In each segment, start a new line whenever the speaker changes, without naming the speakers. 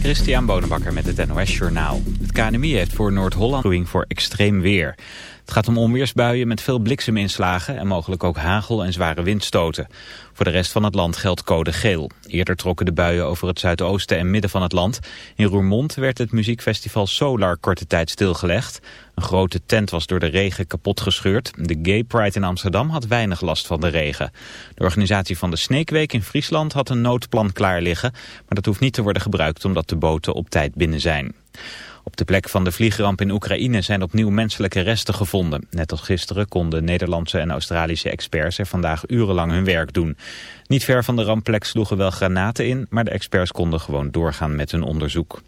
Christian Bonenbakker met het NOS Journaal. Het KNMI heeft voor Noord-Holland voor extreem weer. Het gaat om onweersbuien met veel blikseminslagen en mogelijk ook hagel en zware windstoten. Voor de rest van het land geldt code geel. Eerder trokken de buien over het zuidoosten en midden van het land. In Roermond werd het muziekfestival Solar korte tijd stilgelegd. Een grote tent was door de regen kapot gescheurd. De Gay Pride in Amsterdam had weinig last van de regen. De organisatie van de Sneekweek in Friesland had een noodplan klaar liggen. Maar dat hoeft niet te worden gebruikt omdat de boten op tijd binnen zijn. Op de plek van de vliegramp in Oekraïne zijn opnieuw menselijke resten gevonden. Net als gisteren konden Nederlandse en Australische experts er vandaag urenlang hun werk doen. Niet ver van de rampplek sloegen wel granaten in, maar de experts konden gewoon doorgaan met hun onderzoek.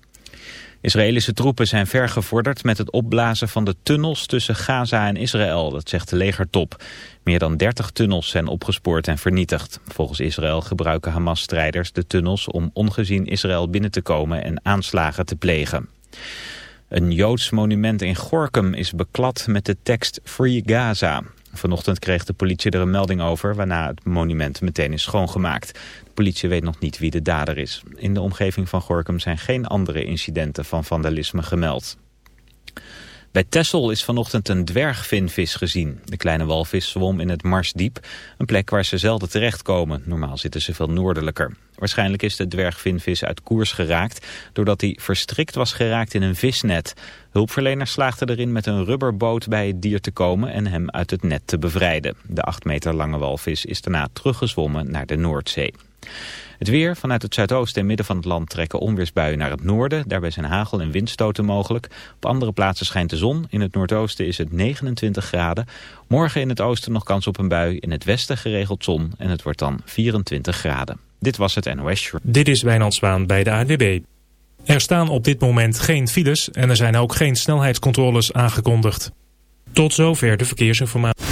Israëlische troepen zijn ver gevorderd met het opblazen van de tunnels tussen Gaza en Israël, dat zegt de legertop. Meer dan 30 tunnels zijn opgespoord en vernietigd. Volgens Israël gebruiken Hamas-strijders de tunnels om ongezien Israël binnen te komen en aanslagen te plegen. Een Joods monument in Gorkum is beklad met de tekst Free Gaza. Vanochtend kreeg de politie er een melding over, waarna het monument meteen is schoongemaakt. De politie weet nog niet wie de dader is. In de omgeving van Gorkum zijn geen andere incidenten van vandalisme gemeld. Bij Texel is vanochtend een dwergvinvis gezien. De kleine walvis zwom in het Marsdiep, een plek waar ze zelden terechtkomen. Normaal zitten ze veel noordelijker. Waarschijnlijk is de dwergvinvis uit koers geraakt... doordat hij verstrikt was geraakt in een visnet. Hulpverleners slaagden erin met een rubberboot bij het dier te komen... en hem uit het net te bevrijden. De acht meter lange walvis is daarna teruggezwommen naar de Noordzee. Het weer vanuit het zuidoosten en midden van het land trekken onweersbuien naar het noorden. Daarbij zijn hagel- en windstoten mogelijk. Op andere plaatsen schijnt de zon. In het noordoosten is het 29 graden. Morgen in het oosten nog kans op een bui. In het westen geregeld zon en het wordt dan 24 graden. Dit was het NOS Short.
Dit is Wijnand bij de ADB. Er staan op dit moment geen files en er zijn ook geen snelheidscontroles aangekondigd. Tot zover de verkeersinformatie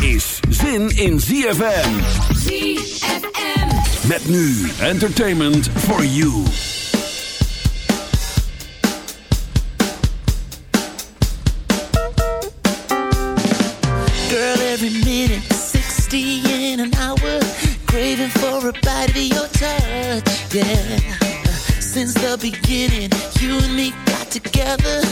Is zin in ZFM.
ZFM.
Met nu entertainment for you.
Girl, every minute, 60 in an hour. Craving for a bite of your touch, yeah. Since the beginning, you and me got together.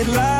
it light.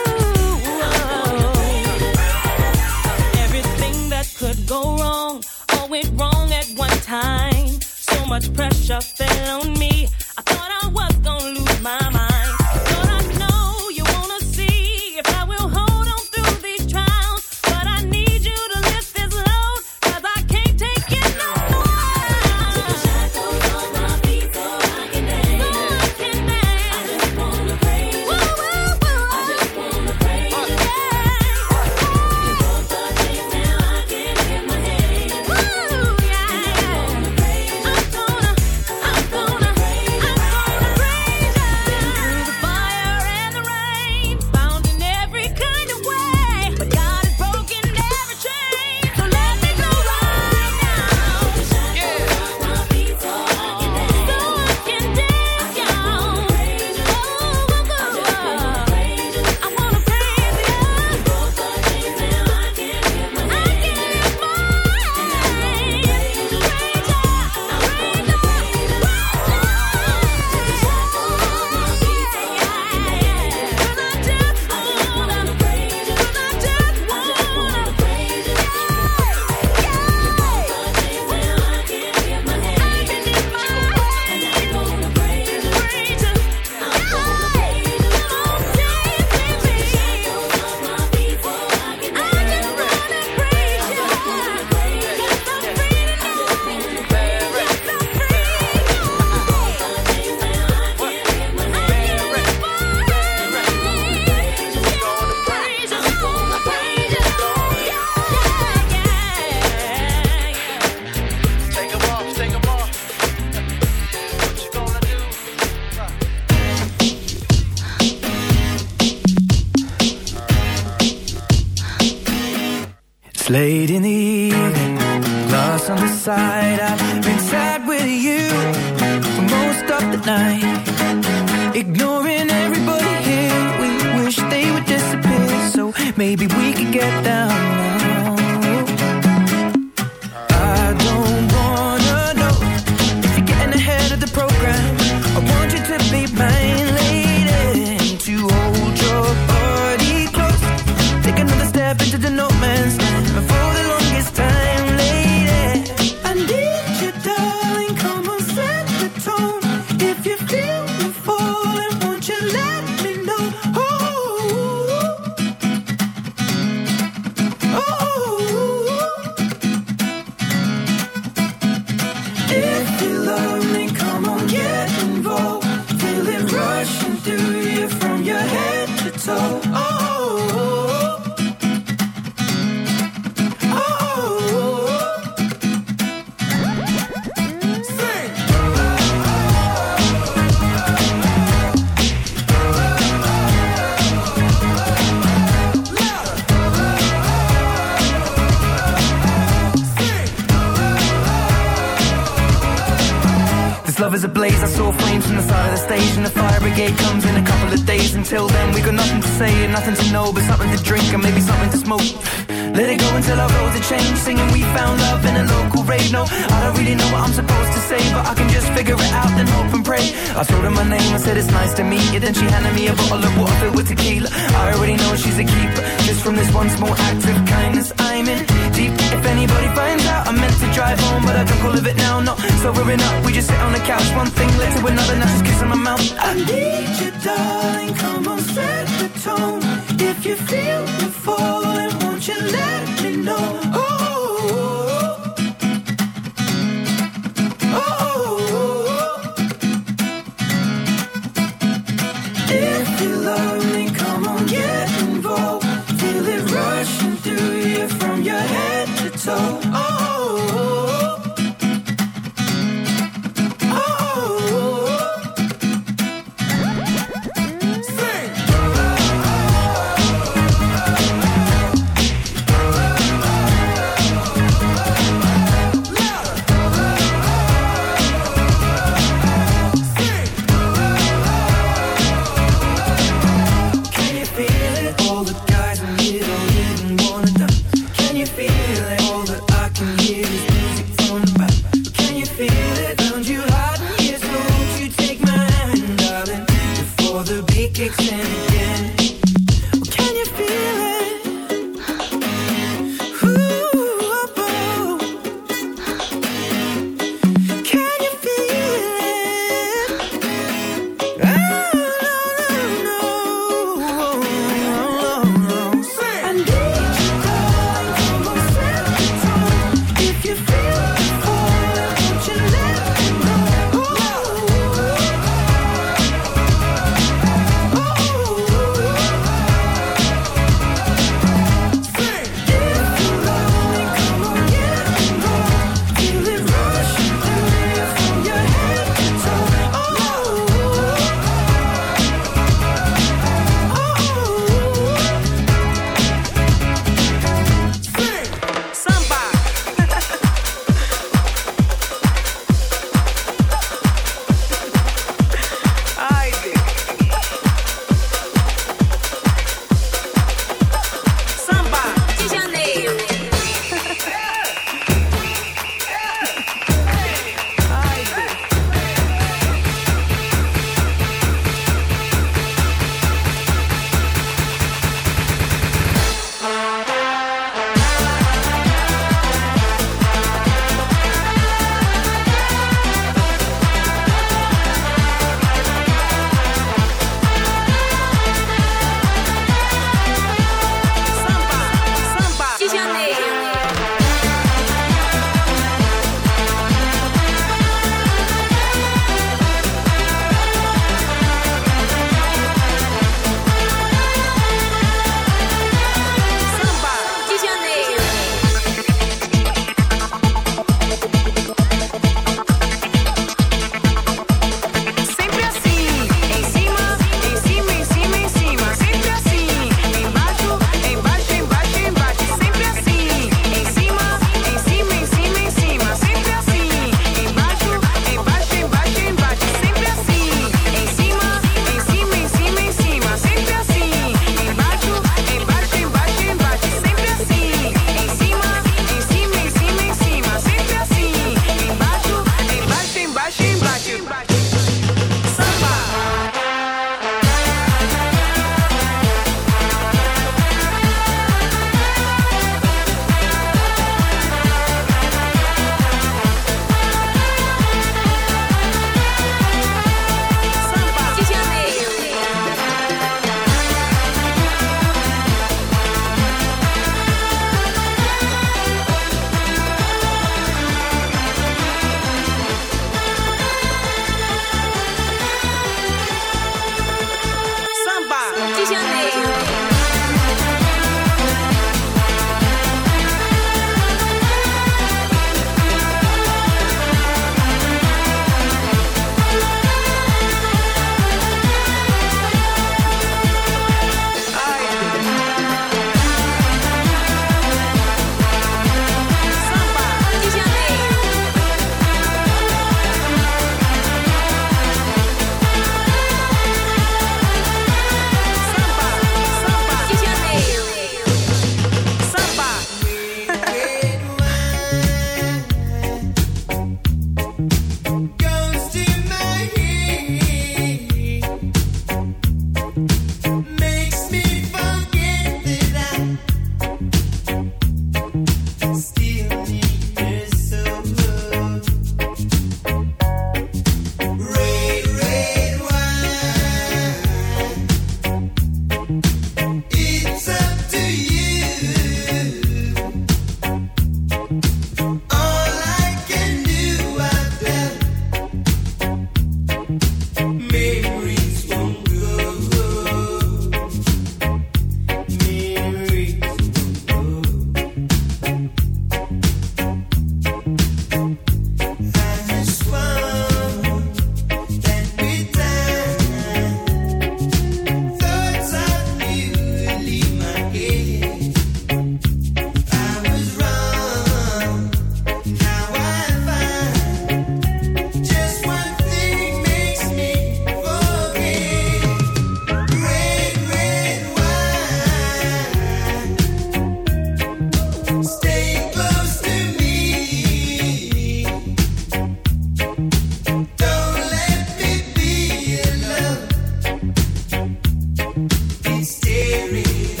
scary.